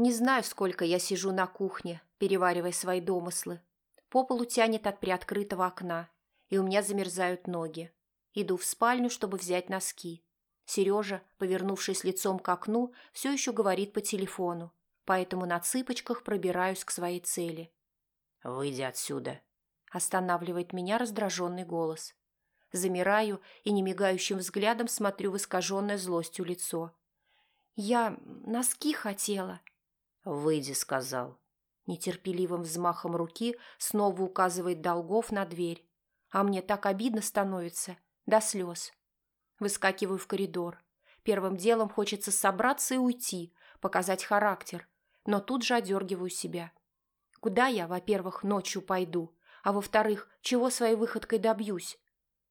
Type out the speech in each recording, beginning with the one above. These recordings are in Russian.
Не знаю, сколько я сижу на кухне, переваривая свои домыслы. По полу тянет от приоткрытого окна, и у меня замерзают ноги. Иду в спальню, чтобы взять носки. Сережа, повернувшись лицом к окну, все еще говорит по телефону, поэтому на цыпочках пробираюсь к своей цели. «Выйди отсюда», – останавливает меня раздраженный голос. Замираю и немигающим взглядом смотрю в искаженное злостью лицо. «Я носки хотела». «Выйди», — сказал. Нетерпеливым взмахом руки снова указывает Долгов на дверь. А мне так обидно становится, до слез. Выскакиваю в коридор. Первым делом хочется собраться и уйти, показать характер, но тут же одергиваю себя. Куда я, во-первых, ночью пойду, а во-вторых, чего своей выходкой добьюсь?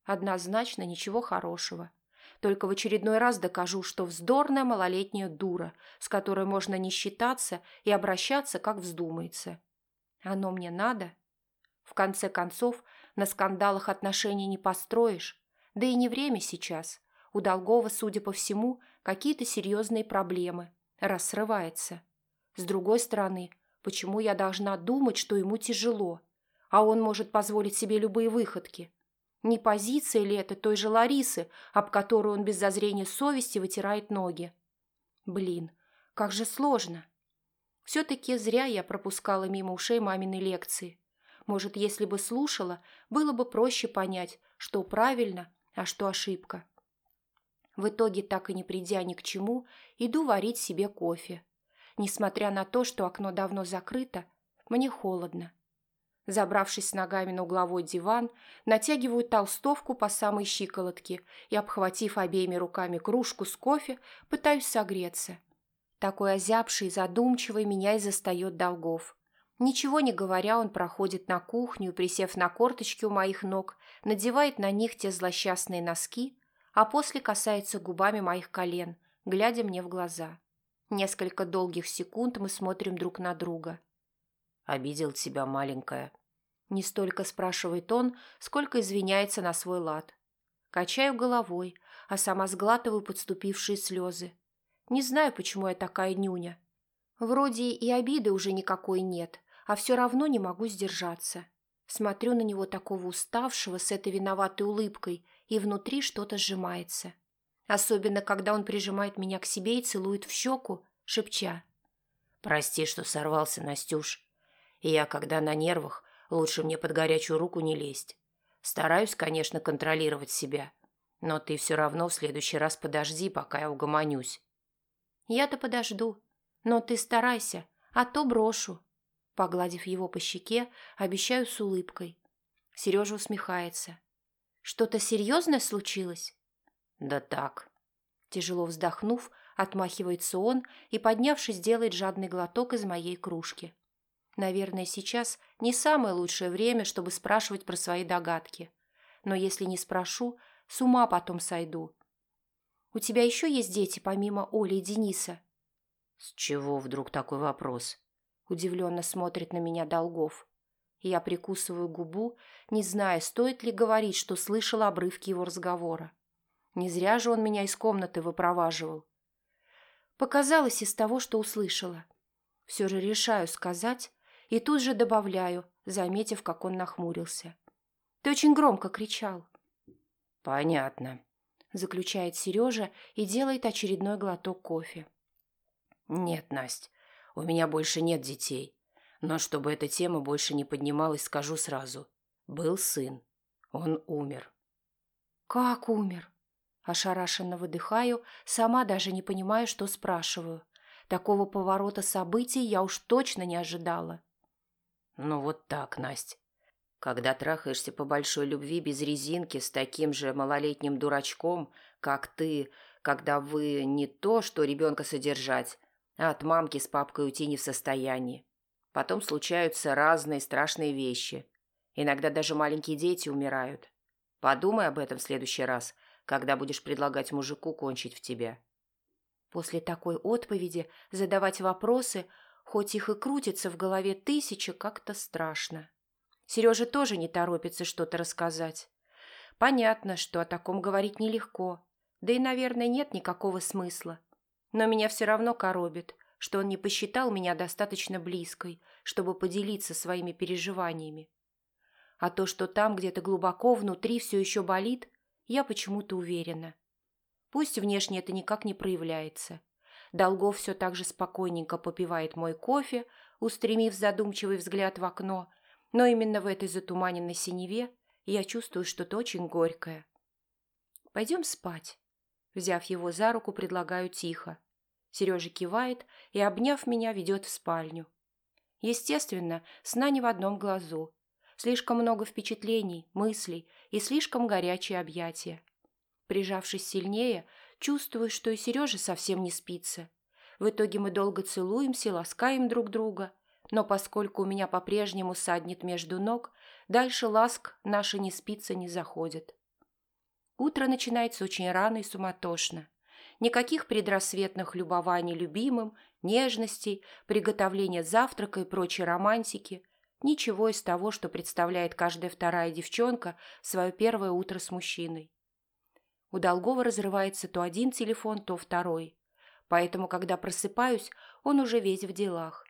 Однозначно ничего хорошего. Только в очередной раз докажу, что вздорная малолетняя дура, с которой можно не считаться и обращаться, как вздумается. Оно мне надо? В конце концов, на скандалах отношений не построишь. Да и не время сейчас. У Долгова, судя по всему, какие-то серьезные проблемы. Раз срывается. С другой стороны, почему я должна думать, что ему тяжело, а он может позволить себе любые выходки? Не позиция ли это той же Ларисы, об которую он без зазрения совести вытирает ноги? Блин, как же сложно. Все-таки зря я пропускала мимо ушей маминой лекции. Может, если бы слушала, было бы проще понять, что правильно, а что ошибка. В итоге, так и не придя ни к чему, иду варить себе кофе. Несмотря на то, что окно давно закрыто, мне холодно. Забравшись ногами на угловой диван, натягиваю толстовку по самой щиколотке и, обхватив обеими руками кружку с кофе, пытаюсь согреться. Такой озябший, задумчивый меня и застает долгов. Ничего не говоря, он проходит на кухню, присев на корточки у моих ног, надевает на них те злосчастные носки, а после касается губами моих колен, глядя мне в глаза. Несколько долгих секунд мы смотрим друг на друга. «Обидел тебя, маленькая», не столько спрашивает он, сколько извиняется на свой лад. Качаю головой, а сама сглатываю подступившие слезы. Не знаю, почему я такая нюня. Вроде и обиды уже никакой нет, а все равно не могу сдержаться. Смотрю на него такого уставшего с этой виноватой улыбкой, и внутри что-то сжимается. Особенно, когда он прижимает меня к себе и целует в щеку, шепча. «Прости, что сорвался, Настюш. Я, когда на нервах, Лучше мне под горячую руку не лезть. Стараюсь, конечно, контролировать себя. Но ты все равно в следующий раз подожди, пока я угомонюсь. Я-то подожду. Но ты старайся, а то брошу. Погладив его по щеке, обещаю с улыбкой. Сережа усмехается. Что-то серьезное случилось? Да так. Тяжело вздохнув, отмахивается он и, поднявшись, делает жадный глоток из моей кружки. Наверное, сейчас не самое лучшее время, чтобы спрашивать про свои догадки. Но если не спрошу, с ума потом сойду. У тебя еще есть дети, помимо Оли и Дениса? С чего вдруг такой вопрос? Удивленно смотрит на меня Долгов. Я прикусываю губу, не зная, стоит ли говорить, что слышала обрывки его разговора. Не зря же он меня из комнаты выпроваживал. Показалось из того, что услышала. Все же решаю сказать, и тут же добавляю, заметив, как он нахмурился. «Ты очень громко кричал». «Понятно», – заключает Сережа и делает очередной глоток кофе. «Нет, Насть, у меня больше нет детей. Но чтобы эта тема больше не поднималась, скажу сразу. Был сын. Он умер». «Как умер?» Ошарашенно выдыхаю, сама даже не понимая, что спрашиваю. Такого поворота событий я уж точно не ожидала. Ну вот так, Настя. Когда трахаешься по большой любви без резинки с таким же малолетним дурачком, как ты, когда вы не то, что ребенка содержать, а от мамки с папкой уйти не в состоянии. Потом случаются разные страшные вещи. Иногда даже маленькие дети умирают. Подумай об этом в следующий раз, когда будешь предлагать мужику кончить в тебя. После такой отповеди задавать вопросы – Хоть их и крутится в голове тысяча, как-то страшно. Сережа тоже не торопится что-то рассказать. Понятно, что о таком говорить нелегко. Да и, наверное, нет никакого смысла. Но меня все равно коробит, что он не посчитал меня достаточно близкой, чтобы поделиться своими переживаниями. А то, что там где-то глубоко внутри все еще болит, я почему-то уверена. Пусть внешне это никак не проявляется. Долгов все так же спокойненько попивает мой кофе, устремив задумчивый взгляд в окно, но именно в этой затуманенной синеве я чувствую что-то очень горькое. «Пойдем спать». Взяв его за руку, предлагаю тихо. Сережа кивает и, обняв меня, ведет в спальню. Естественно, сна не в одном глазу. Слишком много впечатлений, мыслей и слишком горячие объятия. Прижавшись сильнее, чувствую, что и Сережа совсем не спится. В итоге мы долго целуемся, ласкаем друг друга, но поскольку у меня по-прежнему саднет между ног, дальше ласк наша не спится не заходит. Утро начинается очень рано и суматошно. Никаких предрассветных любований любимым, нежностей, приготовления завтрака и прочей романтики. Ничего из того, что представляет каждая вторая девчонка свое первое утро с мужчиной. У Долгова разрывается то один телефон, то второй. Поэтому, когда просыпаюсь, он уже весь в делах.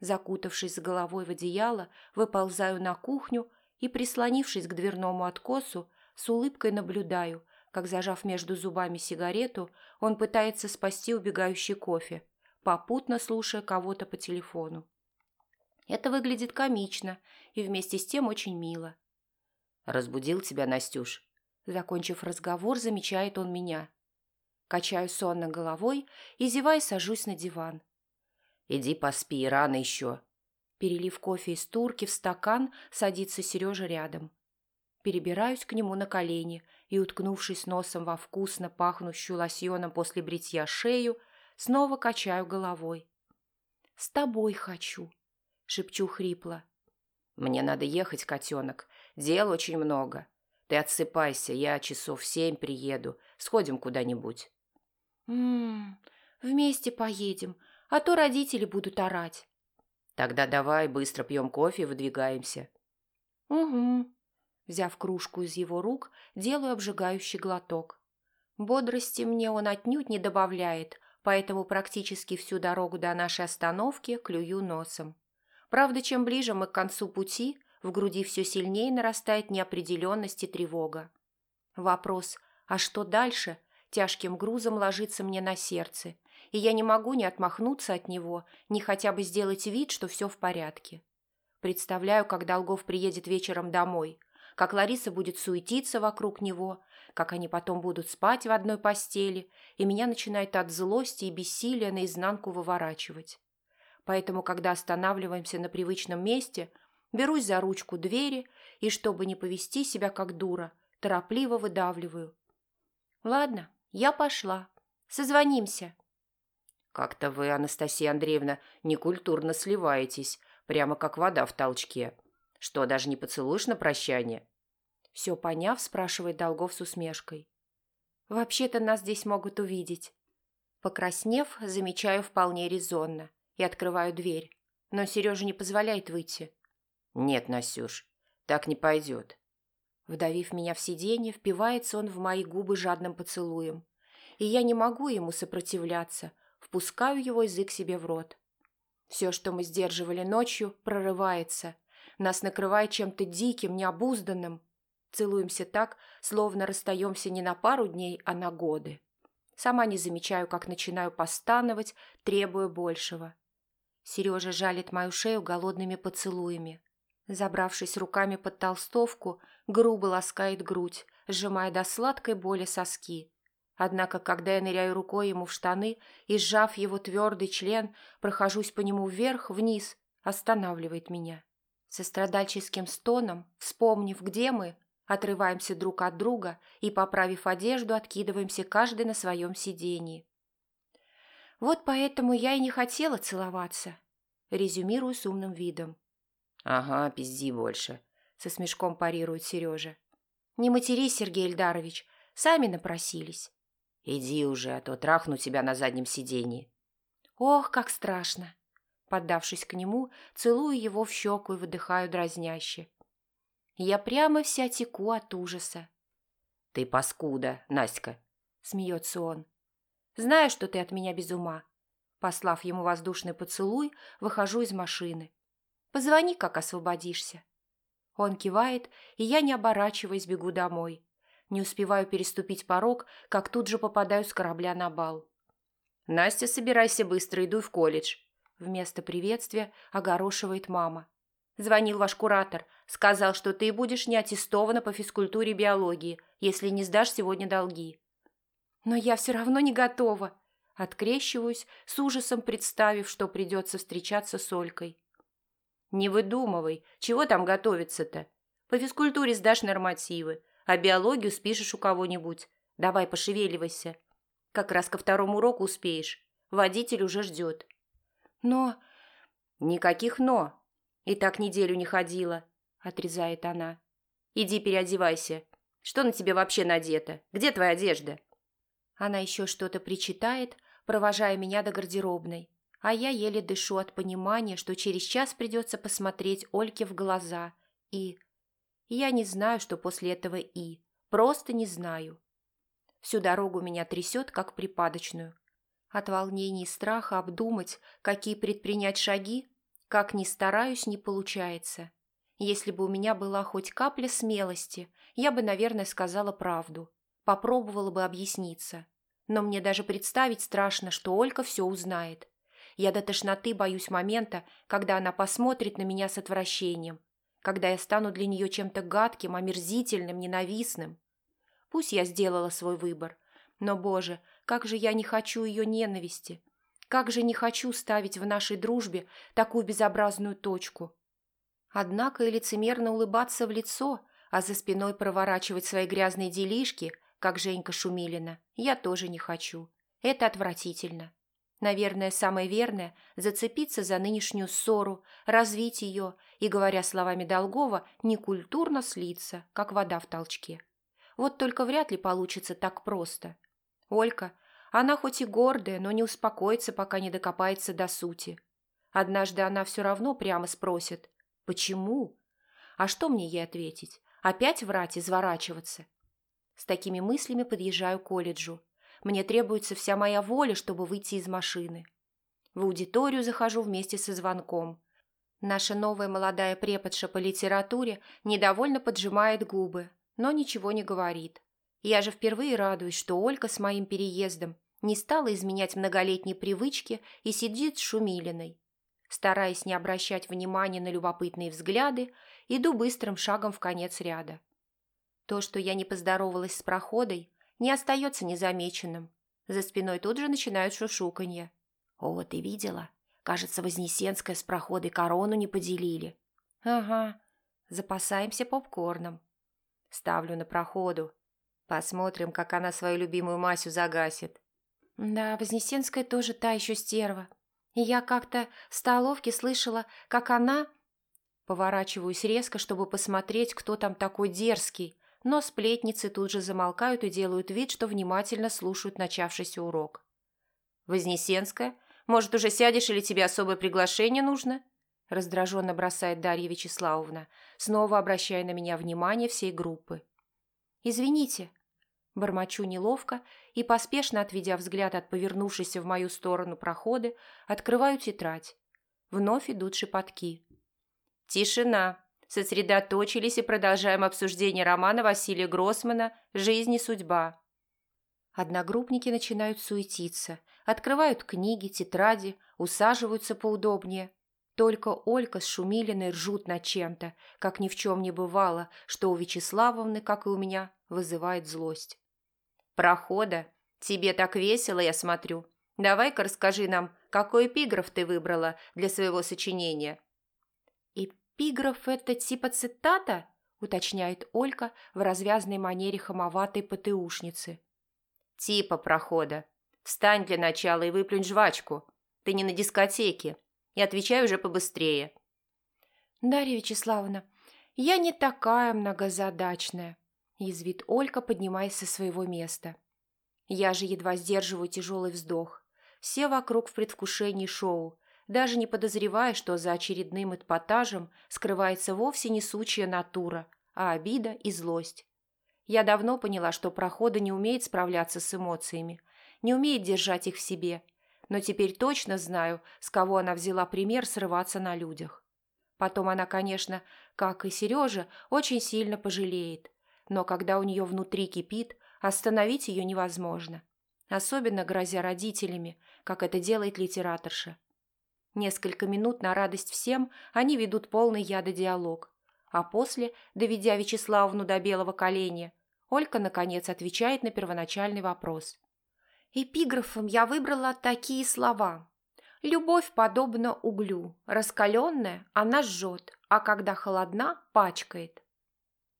Закутавшись с головой в одеяло, выползаю на кухню и, прислонившись к дверному откосу, с улыбкой наблюдаю, как, зажав между зубами сигарету, он пытается спасти убегающий кофе, попутно слушая кого-то по телефону. Это выглядит комично и вместе с тем очень мило. «Разбудил тебя, Настюш?» Закончив разговор, замечает он меня. Качаю сонно головой и, зевая, сажусь на диван. «Иди поспи, рано еще». Перелив кофе из турки в стакан, садится Сережа рядом. Перебираюсь к нему на колени и, уткнувшись носом во вкусно пахнущую лосьоном после бритья шею, снова качаю головой. «С тобой хочу», — шепчу хрипло. «Мне надо ехать, котенок. Дел очень много. Ты отсыпайся, я часов семь приеду. Сходим куда-нибудь». «М-м, вместе поедем, а то родители будут орать». «Тогда давай быстро пьем кофе и выдвигаемся». «Угу», Взяв кружку из его рук, делаю обжигающий глоток. Бодрости мне он отнюдь не добавляет, поэтому практически всю дорогу до нашей остановки клюю носом. Правда, чем ближе мы к концу пути, в груди все сильнее нарастает неопределенность и тревога. Вопрос «а что дальше?» тяжким грузом ложится мне на сердце, и я не могу ни отмахнуться от него, ни хотя бы сделать вид, что все в порядке. Представляю, как Долгов приедет вечером домой – как Лариса будет суетиться вокруг него, как они потом будут спать в одной постели, и меня начинает от злости и бессилия наизнанку выворачивать. Поэтому, когда останавливаемся на привычном месте, берусь за ручку двери и, чтобы не повести себя как дура, торопливо выдавливаю. «Ладно, я пошла. Созвонимся». «Как-то вы, Анастасия Андреевна, некультурно сливаетесь, прямо как вода в толчке. Что, даже не поцелуешь на прощание?» Все поняв, спрашивает Долгов с усмешкой. «Вообще-то нас здесь могут увидеть». Покраснев, замечаю вполне резонно и открываю дверь. Но Сережа не позволяет выйти. «Нет, Насюш, так не пойдет». Вдавив меня в сиденье, впивается он в мои губы жадным поцелуем. И я не могу ему сопротивляться, впускаю его язык себе в рот. Все, что мы сдерживали ночью, прорывается, нас накрывает чем-то диким, необузданным. Целуемся так, словно расстаемся не на пару дней, а на годы. Сама не замечаю, как начинаю постановать, требуя большего. Сережа жалит мою шею голодными поцелуями. Забравшись руками под толстовку, грубо ласкает грудь, сжимая до сладкой боли соски. Однако, когда я ныряю рукой ему в штаны и, сжав его твердый член, прохожусь по нему вверх-вниз, останавливает меня. Со страдальческим стоном, вспомнив, где мы, отрываемся друг от друга и, поправив одежду, откидываемся каждый на своем сидении. Вот поэтому я и не хотела целоваться, резюмирую с умным видом. «Ага, пизди больше», — со смешком парирует Сережа. «Не матерись, Сергей Эльдарович, сами напросились». «Иди уже, а то трахну тебя на заднем сиденье». «Ох, как страшно!» Поддавшись к нему, целую его в щеку и выдыхаю дразняще. Я прямо вся теку от ужаса. «Ты паскуда, Наська!» – смеется он. «Знаю, что ты от меня без ума». Послав ему воздушный поцелуй, выхожу из машины. «Позвони, как освободишься». Он кивает, и я, не оборачиваясь, бегу домой. Не успеваю переступить порог, как тут же попадаю с корабля на бал. «Настя, собирайся быстро, иду в колледж». Вместо приветствия огорошивает мама. Звонил ваш куратор, сказал, что ты будешь не аттестована по физкультуре и биологии, если не сдашь сегодня долги. Но я все равно не готова. Открещиваюсь, с ужасом представив, что придется встречаться с Олькой. Не выдумывай, чего там готовиться-то? По физкультуре сдашь нормативы, а биологию спишешь у кого-нибудь. Давай, пошевеливайся. Как раз ко второму уроку успеешь. Водитель уже ждет. Но... Никаких «но». И так неделю не ходила, отрезает она. Иди переодевайся. Что на тебе вообще надето? Где твоя одежда? Она еще что-то причитает, провожая меня до гардеробной, а я еле дышу от понимания, что через час придется посмотреть Ольке в глаза и... Я не знаю, что после этого «и». Просто не знаю. Всю дорогу меня трясет, как припадочную. От волнений и страха обдумать, какие предпринять шаги, как ни стараюсь, не получается. Если бы у меня была хоть капля смелости, я бы, наверное, сказала правду. Попробовала бы объясниться. Но мне даже представить страшно, что Олька все узнает. Я до тошноты боюсь момента, когда она посмотрит на меня с отвращением, когда я стану для нее чем-то гадким, омерзительным, ненавистным. Пусть я сделала свой выбор, но, боже, как же я не хочу ее ненависти, как же не хочу ставить в нашей дружбе такую безобразную точку. Однако и лицемерно улыбаться в лицо, а за спиной проворачивать свои грязные делишки, как Женька Шумилина, я тоже не хочу. Это отвратительно. Наверное, самое верное – зацепиться за нынешнюю ссору, развить ее и, говоря словами Долгова, некультурно слиться, как вода в толчке. Вот только вряд ли получится так просто. Олька она хоть и гордая, но не успокоится, пока не докопается до сути. Однажды она все равно прямо спросит «Почему?». А что мне ей ответить? Опять врать, изворачиваться? С такими мыслями подъезжаю к колледжу. Мне требуется вся моя воля, чтобы выйти из машины. В аудиторию захожу вместе со звонком. Наша новая молодая преподша по литературе недовольно поджимает губы, но ничего не говорит. Я же впервые радуюсь, что Олька с моим переездом не стала изменять многолетние привычки и сидит с Шумилиной. Стараясь не обращать внимания на любопытные взгляды, иду быстрым шагом в конец ряда. То, что я не поздоровалась с проходой, не остается незамеченным. За спиной тут же начинают шушуканье. «О, ты видела? Кажется, Вознесенская с проходой корону не поделили». «Ага, запасаемся попкорном». Ставлю на проходу. Посмотрим, как она свою любимую Масю загасит. Да, Вознесенская тоже та еще стерва. Я как-то в столовке слышала, как она... Поворачиваюсь резко, чтобы посмотреть, кто там такой дерзкий, но сплетницы тут же замолкают и делают вид, что внимательно слушают начавшийся урок. «Вознесенская, может, уже сядешь или тебе особое приглашение нужно?» раздраженно бросает Дарья Вячеславовна, снова обращая на меня внимание всей группы. «Извините», Бормочу неловко и, поспешно отведя взгляд от повернувшейся в мою сторону проходы, открываю тетрадь. Вновь идут шепотки. «Тишина!» Сосредоточились и продолжаем обсуждение романа Василия Гроссмана «Жизнь и судьба». Одногруппники начинают суетиться, открывают книги, тетради, усаживаются поудобнее. Только Олька с Шумилиной ржут над чем-то, как ни в чем не бывало, что у Вячеславовны, как и у меня, вызывает злость. «Прохода. Тебе так весело, я смотрю. Давай-ка расскажи нам, какой эпиграф ты выбрала для своего сочинения?» «Эпиграф – это типа цитата?» – уточняет Олька в развязной манере хамоватой ПТУшницы. «Типа прохода. Встань для начала и выплюнь жвачку. Ты не на дискотеке. И отвечай уже побыстрее». «Дарья Вячеславовна, я не такая многозадачная язвит Олька, поднимаясь со своего места. Я же едва сдерживаю тяжелый вздох. Все вокруг в предвкушении шоу, даже не подозревая, что за очередным эпатажем скрывается вовсе не сучья натура, а обида и злость. Я давно поняла, что прохода не умеет справляться с эмоциями, не умеет держать их в себе, но теперь точно знаю, с кого она взяла пример срываться на людях. Потом она, конечно, как и Сережа, очень сильно пожалеет, но когда у нее внутри кипит, остановить ее невозможно. Особенно грозя родителями, как это делает литераторша. Несколько минут на радость всем они ведут полный яда диалог, а после, доведя Вячеславовну до белого коленя, Олька, наконец, отвечает на первоначальный вопрос. Эпиграфом я выбрала такие слова. «Любовь подобна углю. Раскаленная она жжет, а когда холодна, пачкает».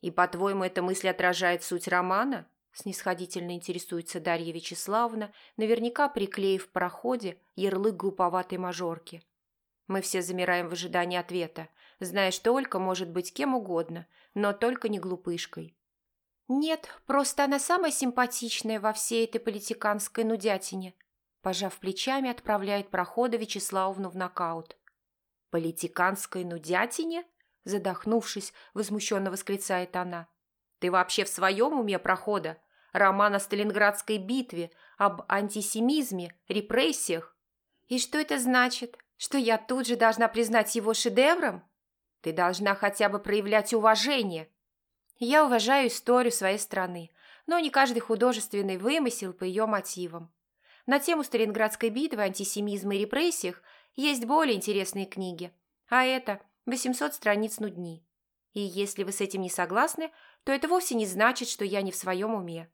«И, по-твоему, эта мысль отражает суть романа?» Снисходительно интересуется Дарья Вячеславовна, наверняка приклеив в проходе ярлык глуповатой мажорки. Мы все замираем в ожидании ответа, зная, что Олька может быть кем угодно, но только не глупышкой. «Нет, просто она самая симпатичная во всей этой политиканской нудятине», пожав плечами, отправляет прохода Вячеславовну в нокаут. «Политиканской нудятине?» задохнувшись, возмущенно восклицает она. «Ты вообще в своем уме, прохода? Роман о Сталинградской битве, об антисемизме, репрессиях? И что это значит? Что я тут же должна признать его шедевром? Ты должна хотя бы проявлять уважение, я уважаю историю своей страны, но не каждый художественный вымысел по ее мотивам. На тему Сталинградской битвы, антисемизма и репрессиях есть более интересные книги, а это 800 страниц нудни. И если вы с этим не согласны, то это вовсе не значит, что я не в своем уме.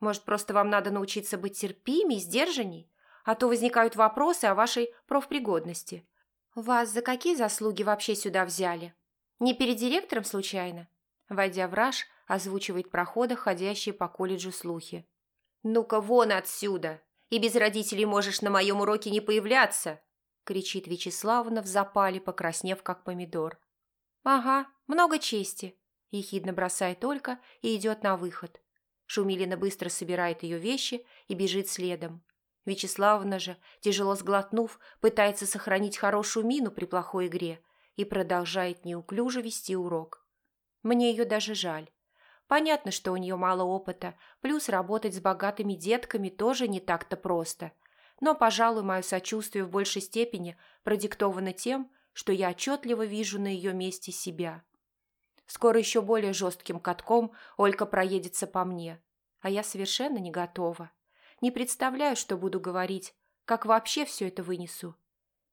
Может, просто вам надо научиться быть терпимей, сдержанней? А то возникают вопросы о вашей профпригодности. Вас за какие заслуги вообще сюда взяли? Не перед директором случайно? Войдя в раж, озвучивает прохода, ходящие по колледжу слухи. «Ну-ка вон отсюда! И без родителей можешь на моем уроке не появляться!» кричит Вячеславовна в запале, покраснев как помидор. «Ага, много чести!» ехидно бросает Олька и идет на выход. Шумилина быстро собирает ее вещи и бежит следом. Вячеславовна же, тяжело сглотнув, пытается сохранить хорошую мину при плохой игре и продолжает неуклюже вести урок. Мне ее даже жаль. Понятно, что у нее мало опыта, плюс работать с богатыми детками тоже не так-то просто. Но, пожалуй, мое сочувствие в большей степени продиктовано тем, что я отчетливо вижу на ее месте себя. Скоро еще более жестким катком Олька проедется по мне, а я совершенно не готова. Не представляю, что буду говорить, как вообще все это вынесу.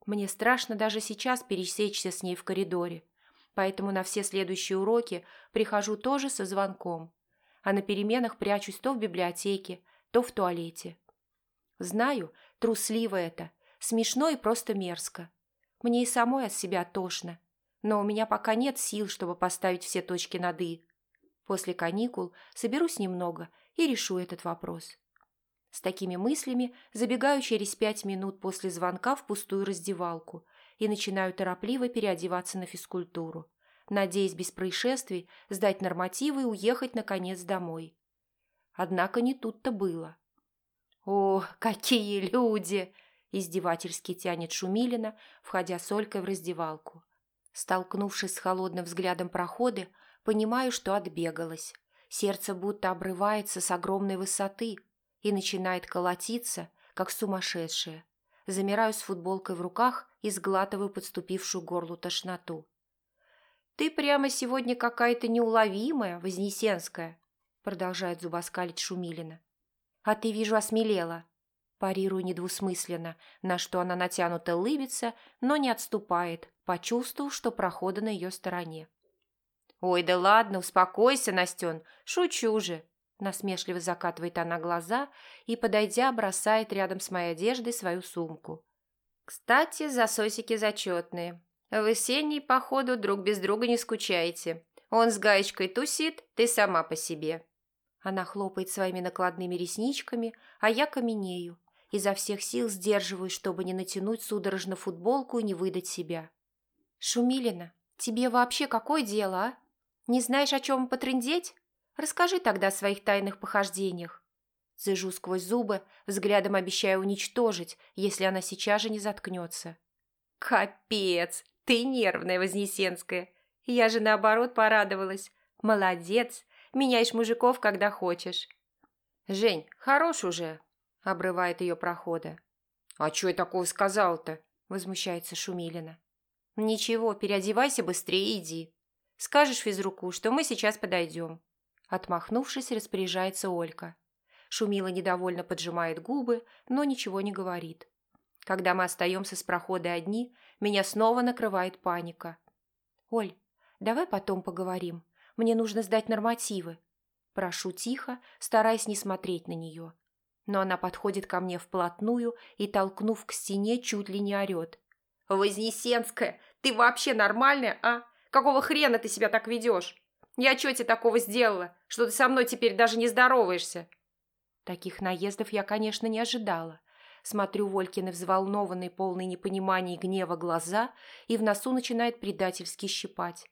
Мне страшно даже сейчас пересечься с ней в коридоре поэтому на все следующие уроки прихожу тоже со звонком, а на переменах прячусь то в библиотеке, то в туалете. Знаю, трусливо это, смешно и просто мерзко. Мне и самой от себя тошно, но у меня пока нет сил, чтобы поставить все точки над «и». После каникул соберусь немного и решу этот вопрос. С такими мыслями забегаю через пять минут после звонка в пустую раздевалку – и начинаю торопливо переодеваться на физкультуру, надеясь без происшествий сдать нормативы и уехать, наконец, домой. Однако не тут-то было. «О, какие люди!» – издевательски тянет Шумилина, входя с Олькой в раздевалку. Столкнувшись с холодным взглядом проходы, понимаю, что отбегалась. Сердце будто обрывается с огромной высоты и начинает колотиться, как сумасшедшее замираю с футболкой в руках и сглатываю подступившую горлу тошноту. «Ты прямо сегодня какая-то неуловимая, Вознесенская», продолжает зубоскалить Шумилина. «А ты, вижу, осмелела». Парирую недвусмысленно, на что она натянуто лыбится, но не отступает, почувствовав, что прохода на ее стороне. «Ой, да ладно, успокойся, Настен, шучу же!» Насмешливо закатывает она глаза и, подойдя, бросает рядом с моей одеждой свою сумку. «Кстати, засосики зачетные. Вы с Сеней, походу, друг без друга не скучаете. Он с гаечкой тусит, ты сама по себе». Она хлопает своими накладными ресничками, а я каменею. Изо всех сил сдерживаюсь, чтобы не натянуть судорожно футболку и не выдать себя. «Шумилина, тебе вообще какое дело, а? Не знаешь, о чем потрындеть?» Расскажи тогда о своих тайных похождениях. Зыжу сквозь зубы, взглядом обещая уничтожить, если она сейчас же не заткнется. Капец, ты нервная, Вознесенская. Я же наоборот порадовалась. Молодец, меняешь мужиков, когда хочешь. Жень, хорош уже, обрывает ее прохода. «А что я такого сказал-то?» – возмущается Шумилина. «Ничего, переодевайся быстрее и иди. Скажешь физруку, что мы сейчас подойдем». Отмахнувшись, распоряжается Олька. Шумила недовольно поджимает губы, но ничего не говорит. Когда мы остаемся с прохода одни, меня снова накрывает паника. «Оль, давай потом поговорим. Мне нужно сдать нормативы». Прошу тихо, стараясь не смотреть на нее. Но она подходит ко мне вплотную и, толкнув к стене, чуть ли не орет. «Вознесенская, ты вообще нормальная, а? Какого хрена ты себя так ведешь? Я что тебе такого сделала, что ты со мной теперь даже не здороваешься?» Таких наездов я, конечно, не ожидала. Смотрю Волькины взволнованные, полные непонимания и гнева глаза, и в носу начинает предательски щипать.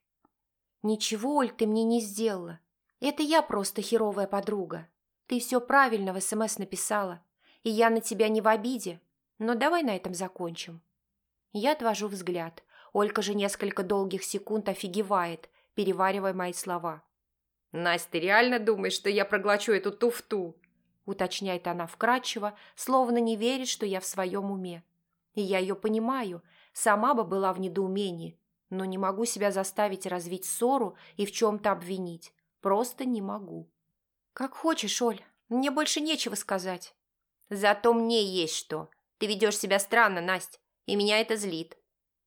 «Ничего, Оль, ты мне не сделала. Это я просто херовая подруга. Ты все правильно в СМС написала, и я на тебя не в обиде. Но давай на этом закончим». Я отвожу взгляд. Олька же несколько долгих секунд офигевает, переваривая мои слова. «Настя, ты реально думаешь, что я проглочу эту туфту?» уточняет она вкратчиво, словно не верит, что я в своем уме. И я ее понимаю, сама бы была в недоумении, но не могу себя заставить развить ссору и в чем-то обвинить. Просто не могу. «Как хочешь, Оль, мне больше нечего сказать». «Зато мне есть что. Ты ведешь себя странно, Настя, и меня это злит».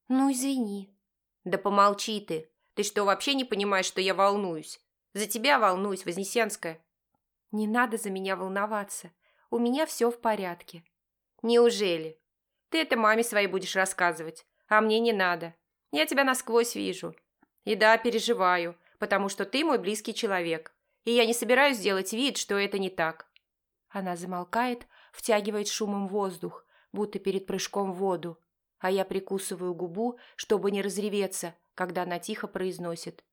«Ну, извини». «Да помолчи ты. Ты что, вообще не понимаешь, что я волнуюсь? За тебя волнуюсь, Вознесенская». «Не надо за меня волноваться. У меня все в порядке». «Неужели? Ты это маме своей будешь рассказывать, а мне не надо. Я тебя насквозь вижу. И да, переживаю, потому что ты мой близкий человек, и я не собираюсь делать вид, что это не так». Она замолкает, втягивает шумом воздух, будто перед прыжком в воду, а я прикусываю губу, чтобы не разреветься, когда она тихо произносит.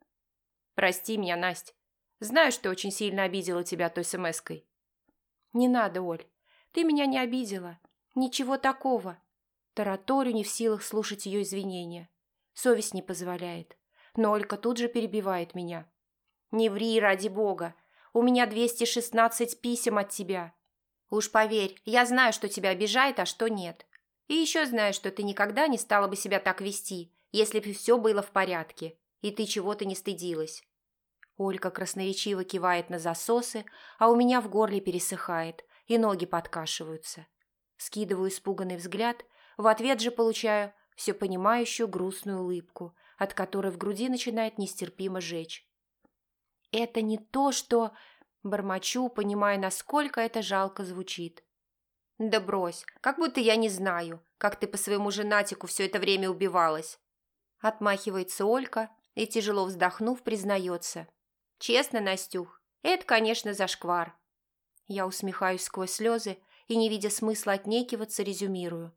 «Прости меня, Настя. Знаю, что очень сильно обидела тебя той смс-кой». «Не надо, Оль. Ты меня не обидела. Ничего такого». Тараторю не в силах слушать ее извинения. Совесть не позволяет. Но Олька тут же перебивает меня. «Не ври, ради бога. У меня 216 писем от тебя. Уж поверь, я знаю, что тебя обижает, а что нет. И еще знаю, что ты никогда не стала бы себя так вести, если бы все было в порядке, и ты чего-то не стыдилась. Олька красноречиво кивает на засосы, а у меня в горле пересыхает, и ноги подкашиваются. Скидываю испуганный взгляд, в ответ же получаю все понимающую грустную улыбку, от которой в груди начинает нестерпимо жечь. «Это не то, что...» Бормочу, понимая, насколько это жалко звучит. «Да брось, как будто я не знаю, как ты по своему женатику все это время убивалась». Отмахивается Олька и, тяжело вздохнув, признается. Честно, Настюх, это, конечно, зашквар. Я усмехаюсь сквозь слезы и, не видя смысла отнекиваться, резюмирую.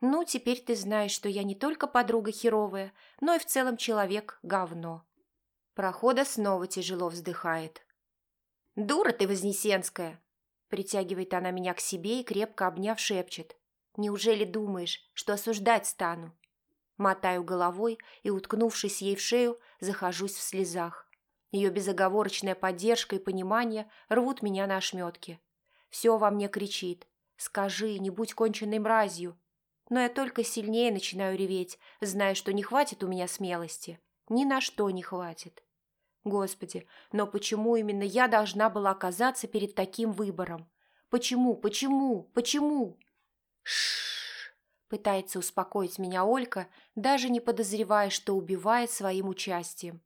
Ну, теперь ты знаешь, что я не только подруга херовая, но и в целом человек говно. Прохода снова тяжело вздыхает. «Дура ты, Вознесенская!» Притягивает она меня к себе и, крепко обняв, шепчет. «Неужели думаешь, что осуждать стану?» Мотаю головой и, уткнувшись ей в шею, захожусь в слезах. Ее безоговорочная поддержка и понимание рвут меня на ошметки. Все во мне кричит «Скажи, не будь конченной мразью!» Но я только сильнее начинаю реветь, зная, что не хватит у меня смелости. Ни на что не хватит. Господи, но почему именно я должна была оказаться перед таким выбором? Почему, почему, почему? Шш! Пытается успокоить меня Олька, даже не подозревая, что убивает своим участием.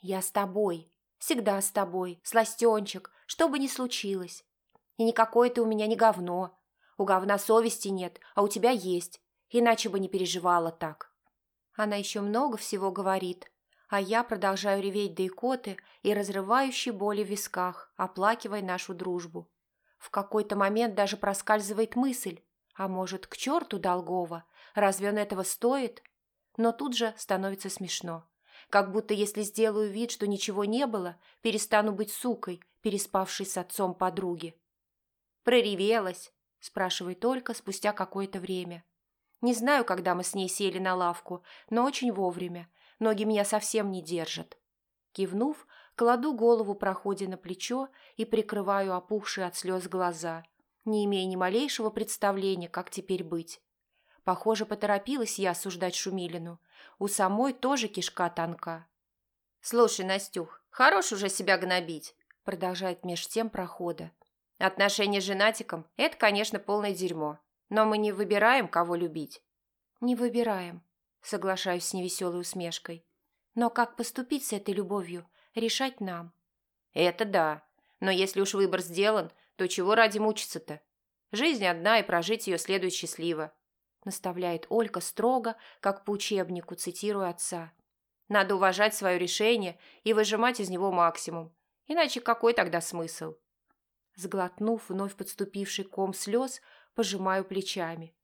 «Я с тобой. Всегда с тобой, сластенчик, что бы ни случилось. И никакое ты у меня не говно. У говна совести нет, а у тебя есть. Иначе бы не переживала так». Она еще много всего говорит, а я продолжаю реветь до икоты и разрывающей боли в висках, оплакивая нашу дружбу. В какой-то момент даже проскальзывает мысль, а может, к черту Долгова, разве он этого стоит? Но тут же становится смешно как будто если сделаю вид, что ничего не было, перестану быть сукой, переспавшей с отцом подруги. «Проревелась?» – спрашивает только спустя какое-то время. Не знаю, когда мы с ней сели на лавку, но очень вовремя. Ноги меня совсем не держат. Кивнув, кладу голову проходе на плечо и прикрываю опухшие от слез глаза. не имея ни малейшего представления, как теперь быть. Похоже, поторопилась я осуждать Шумилину. У самой тоже кишка тонка. «Слушай, Настюх, хорош уже себя гнобить», продолжает меж тем прохода. «Отношения с женатиком – это, конечно, полное дерьмо. Но мы не выбираем, кого любить». «Не выбираем», – соглашаюсь с невеселой усмешкой. «Но как поступить с этой любовью, решать нам». «Это да. Но если уж выбор сделан, то чего ради мучиться-то? Жизнь одна, и прожить ее следует счастливо наставляет Олька строго, как по учебнику, цитируя отца. Надо уважать свое решение и выжимать из него максимум. Иначе какой тогда смысл? Сглотнув вновь подступивший ком слез, пожимаю плечами.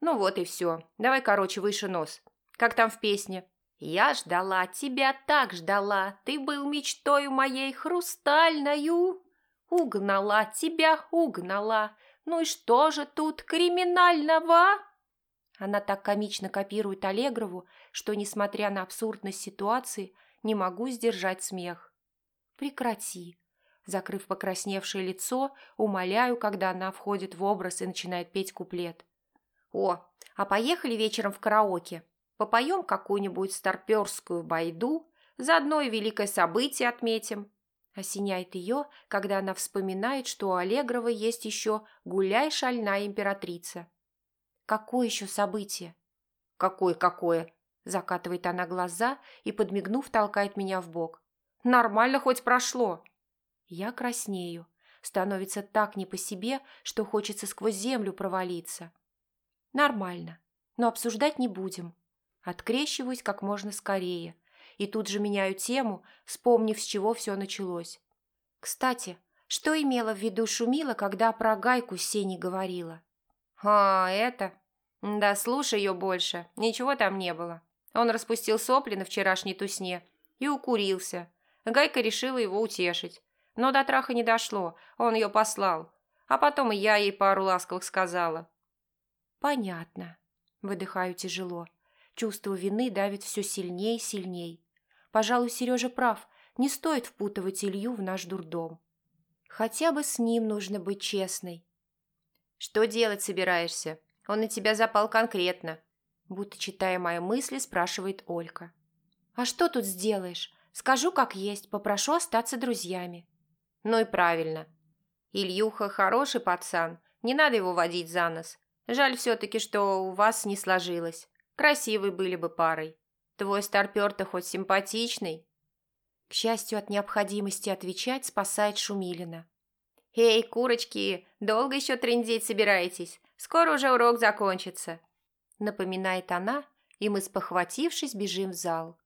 Ну вот и все. Давай, короче, выше нос. Как там в песне? «Я ждала, тебя так ждала, ты был мечтой моей хрустальною. Угнала тебя, угнала, ну и что же тут криминального?» Она так комично копирует Аллегрову, что, несмотря на абсурдность ситуации, не могу сдержать смех. «Прекрати!» Закрыв покрасневшее лицо, умоляю, когда она входит в образ и начинает петь куплет. «О, а поехали вечером в караоке. Попоем какую-нибудь старперскую байду, заодно и великое событие отметим». Осеняет ее, когда она вспоминает, что у Аллегрова есть еще «Гуляй, шальная императрица». «Какое еще событие?» «Какое-какое?» Закатывает она глаза и, подмигнув, толкает меня в бок. «Нормально хоть прошло». Я краснею. Становится так не по себе, что хочется сквозь землю провалиться. Нормально, но обсуждать не будем. Открещиваюсь как можно скорее и тут же меняю тему, вспомнив, с чего все началось. Кстати, что имела в виду Шумила, когда про гайку с Сеней говорила? «А, это? Да слушай ее больше, ничего там не было. Он распустил сопли на вчерашней тусне и укурился. Гайка решила его утешить. Но до траха не дошло, он ее послал. А потом и я ей пару ласковых сказала». «Понятно». Выдыхаю тяжело. Чувство вины давит все сильнее и сильнее. Пожалуй, Сережа прав, не стоит впутывать Илью в наш дурдом. Хотя бы с ним нужно быть честной. «Что делать собираешься? Он на тебя запал конкретно», будто читая мои мысли, спрашивает Олька. «А что тут сделаешь? Скажу, как есть, попрошу остаться друзьями». «Ну и правильно. Ильюха хороший пацан, не надо его водить за нос. Жаль все-таки, что у вас не сложилось. Красивой были бы парой». Твой старпер-то хоть симпатичный?» К счастью, от необходимости отвечать спасает Шумилина. «Эй, курочки, долго еще трындеть собираетесь? Скоро уже урок закончится!» Напоминает она, и мы, спохватившись, бежим в зал.